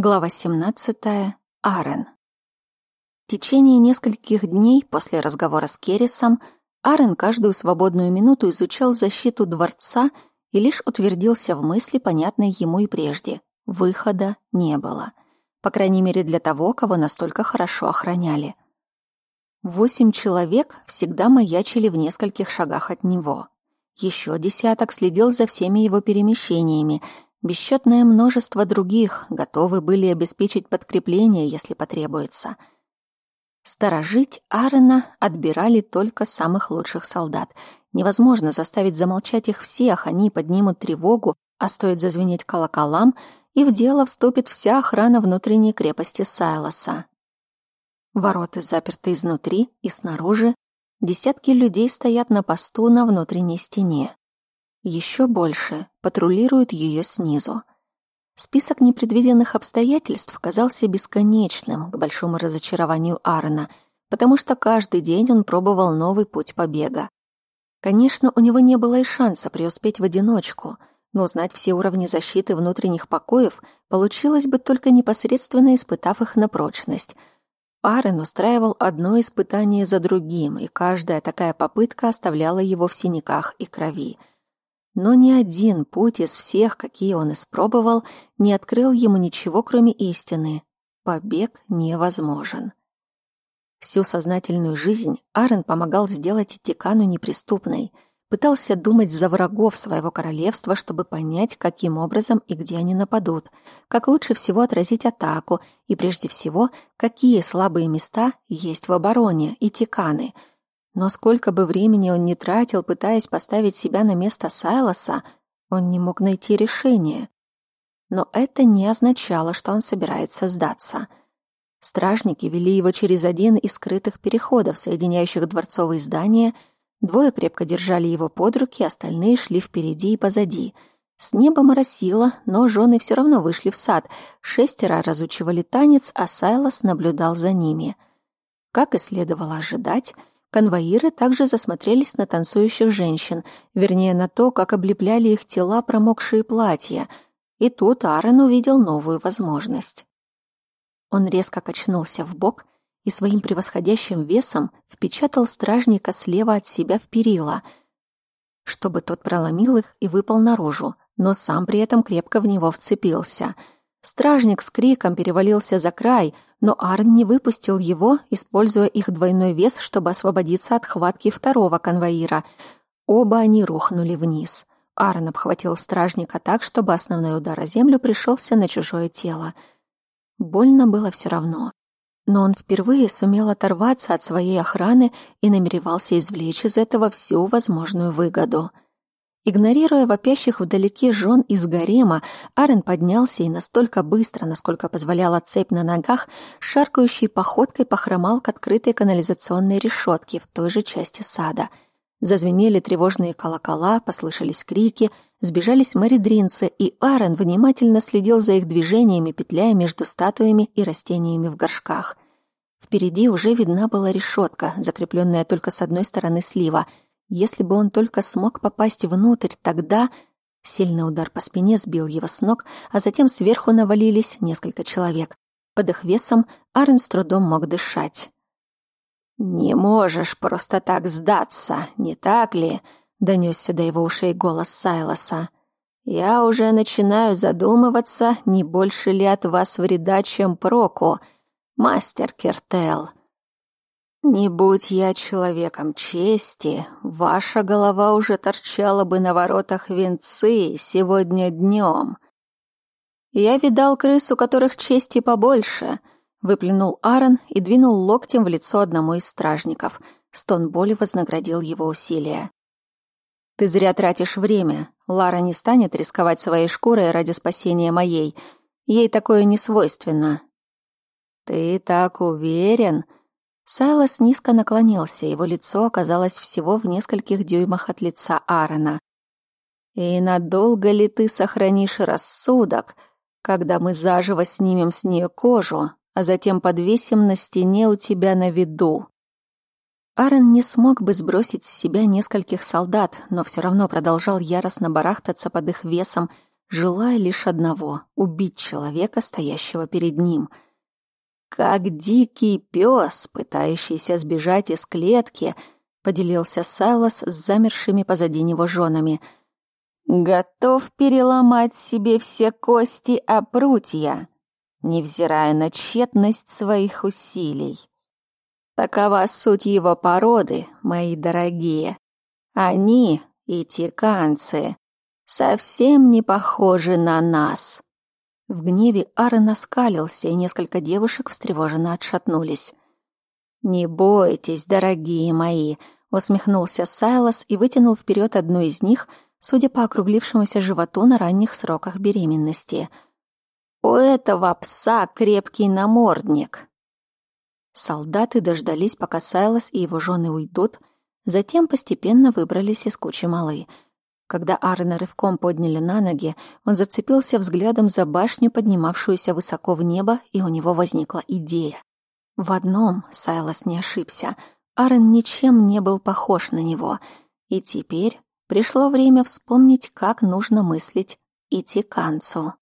Глава 17. Арен. В течение нескольких дней после разговора с Керрисом Арен каждую свободную минуту изучал защиту дворца и лишь утвердился в мысли, понятной ему и прежде. Выхода не было. По крайней мере, для того, кого настолько хорошо охраняли. Восемь человек всегда маячили в нескольких шагах от него. Еще десяток следил за всеми его перемещениями — Бесчетное множество других готовы были обеспечить подкрепление, если потребуется. Сторожить Аарона отбирали только самых лучших солдат. Невозможно заставить замолчать их всех, они поднимут тревогу, а стоит зазвенеть колоколам, и в дело вступит вся охрана внутренней крепости Сайлоса. Ворота заперты изнутри и снаружи, десятки людей стоят на посту на внутренней стене. Еще больше патрулируют ее снизу. Список непредвиденных обстоятельств казался бесконечным, к большому разочарованию Аарона, потому что каждый день он пробовал новый путь побега. Конечно, у него не было и шанса преуспеть в одиночку, но узнать все уровни защиты внутренних покоев получилось бы только непосредственно испытав их на прочность. Аарон устраивал одно испытание за другим, и каждая такая попытка оставляла его в синяках и крови — но ни один путь из всех, какие он испробовал, не открыл ему ничего, кроме истины. Побег невозможен. Всю сознательную жизнь Арен помогал сделать Тикану неприступной, пытался думать за врагов своего королевства, чтобы понять, каким образом и где они нападут, как лучше всего отразить атаку и, прежде всего, какие слабые места есть в обороне и Тиканы — но сколько бы времени он ни тратил, пытаясь поставить себя на место Сайлоса, он не мог найти решение. Но это не означало, что он собирается сдаться. Стражники вели его через один из скрытых переходов, соединяющих дворцовые здания. Двое крепко держали его под руки, остальные шли впереди и позади. С неба моросило, но жены все равно вышли в сад. Шестеро разучивали танец, а Сайлос наблюдал за ними. Как и следовало ожидать, Конвоиры также засмотрелись на танцующих женщин, вернее, на то, как облепляли их тела промокшие платья. И тут Аарон увидел новую возможность. Он резко качнулся в бок и своим превосходящим весом впечатал стражника слева от себя в перила, чтобы тот проломил их и выпал наружу, но сам при этом крепко в него вцепился — Стражник с криком перевалился за край, но Арн не выпустил его, используя их двойной вес, чтобы освободиться от хватки второго конвоира. Оба они рухнули вниз. Арн обхватил стражника так, чтобы основной удар о землю пришелся на чужое тело. Больно было все равно. Но он впервые сумел оторваться от своей охраны и намеревался извлечь из этого всю возможную выгоду — Игнорируя вопящих вдалеке жен из гарема, Арен поднялся и настолько быстро, насколько позволяла цепь на ногах, шаркающей походкой похромал к открытой канализационной решетке в той же части сада. Зазвенели тревожные колокола, послышались крики, сбежались маридринцы, и Арен внимательно следил за их движениями, петляя между статуями и растениями в горшках. Впереди уже видна была решетка, закрепленная только с одной стороны слива — если бы он только смог попасть внутрь, тогда... Сильный удар по спине сбил его с ног, а затем сверху навалились несколько человек. Под их весом Арн с трудом мог дышать. «Не можешь просто так сдаться, не так ли?» — донесся до его ушей голос Сайлоса. «Я уже начинаю задумываться, не больше ли от вас вреда, чем проку, мастер Кертел. Не будь я человеком чести, ваша голова уже торчала бы на воротах венцы сегодня днем. Я видал крыс, у которых чести побольше, выплюнул Аарон и двинул локтем в лицо одному из стражников. Стон боли вознаградил его усилия. Ты зря тратишь время. Лара не станет рисковать своей шкурой ради спасения моей. Ей такое не свойственно. Ты так уверен? Сайлос низко наклонился, его лицо оказалось всего в нескольких дюймах от лица Аарона. «И надолго ли ты сохранишь рассудок, когда мы заживо снимем с нее кожу, а затем подвесим на стене у тебя на виду?» Аарон не смог бы сбросить с себя нескольких солдат, но все равно продолжал яростно барахтаться под их весом, желая лишь одного — убить человека, стоящего перед ним. «Как дикий пес, пытающийся сбежать из клетки», — поделился Сайлос с замершими позади него женами. «Готов переломать себе все кости о прутья, невзирая на тщетность своих усилий. Такова суть его породы, мои дорогие. Они, и тиканцы, совсем не похожи на нас». В гневе Аарон оскалился, и несколько девушек встревоженно отшатнулись. «Не бойтесь, дорогие мои», — усмехнулся Сайлос и вытянул вперед одну из них, судя по округлившемуся животу на ранних сроках беременности. «У этого пса крепкий намордник». Солдаты дождались, пока Сайлос и его жены уйдут, затем постепенно выбрались из кучи малы — когда Арна рывком подняли на ноги, он зацепился взглядом за башню, поднимавшуюся высоко в небо, и у него возникла идея. В одном Сайлос не ошибся. Арен ничем не был похож на него. И теперь пришло время вспомнить, как нужно мыслить идти к Итиканцу.